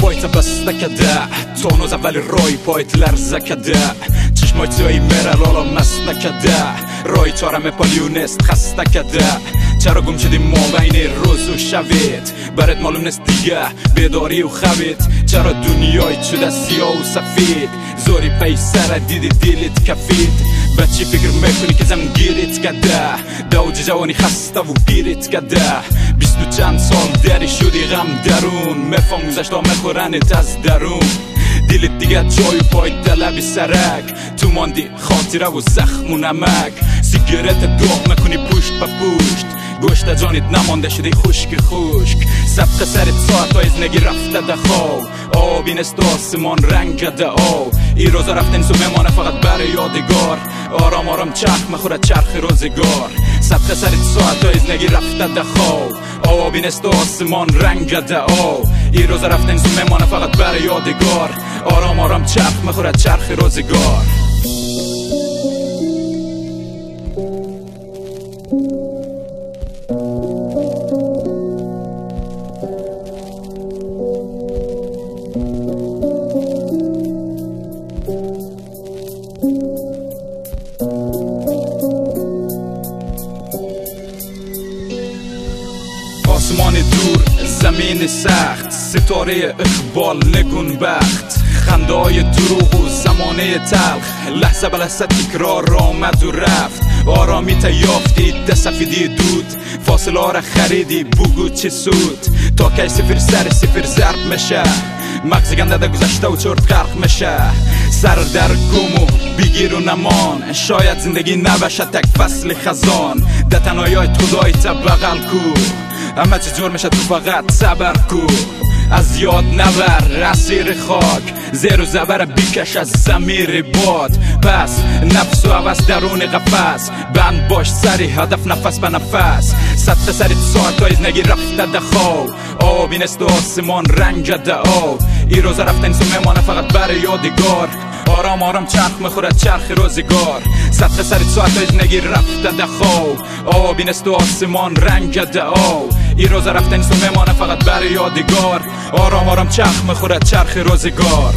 پایت بسته کده تونوز اولی روی پایت لرزه کده چشمای توی میره لالا مست نکده روی چارم پالیونست خسته کده چرا گم شدی ما بین روز و شوید برات معلوم نیست دیگه بیداری و خوید چرا دنیای شده سیاه و سفید؟ زوری پی سر دیدی دیلت کفید. بچی فکر می‌کنی که زم گیریت کده دوج جوانی خسته و پیریت کده بیست و چند سال دری شدی غم درون. مفهم گذشتا میخورنت از درون. دیلت دیگه جای و پای طلبی سرک. تو ماندی خاطره و زخم و نمک سیگرت داغ می‌کنی پشت گوشت جانیت نمانده شدی خشک خشک. سبق سرت ساعت از نگی رفته ده خواب. آبی نست آسمان رنگ ده آب. ای روزا رفتن سو میمانه فقط برای یادگار. آرام آرام چرخ مخوره چرخ روزگار. سبق سرت ساعت از نگی رفته ده خواب. آبی نست آسمان رنگ ده آب. ای روزا رفتن سو میمانه فقط برای یادگار. آرام آرام چرخ مخوره چرخ روزگار. آسمان دور زمین سخت ستاره اقبال نگون بخت. خنده های دروغ و زمانه تلخ لحظه به لحظه تکرار آمد و رفت. آرامی تا یافتی سفیدی دود. فاصله را خریدی بگو چه سود. تا که سفر سر سفر ضرب میشه. مغز گنده گذشته و چرت غرق میشه. سر در گم و بگیر و نمان. شاید زندگی نباشه تک فصل خزان. ده تنهایی های خدای تا بغل کو. همه چی جور میشه تو فقط صبر کو از یاد نبر اسیر خاک. زیر و زبر بیکش از زمیر باد. پس نفس و عوض درون قفس. بند باش سری هدف نفس به نفس. صد سری تو ساعت های نگی رفته ده خواب آبی نست و آسمان ده آب ای روز رفتن سو میمانه فقط برای یادگار. آرام آرام چرخ می‌خورد چرخ روزگار. صد سری ساعت های نگی رفته ده خواب نست و آسمان رنگ ده آب ای روز رفتن سو میمانه فقط برای یادگار. آرام آرام چرخ می‌خورد چرخ روزگار.